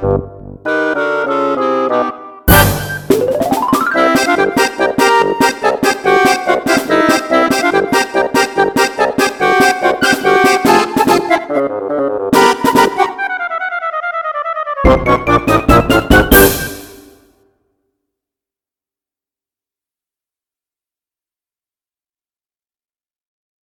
Thank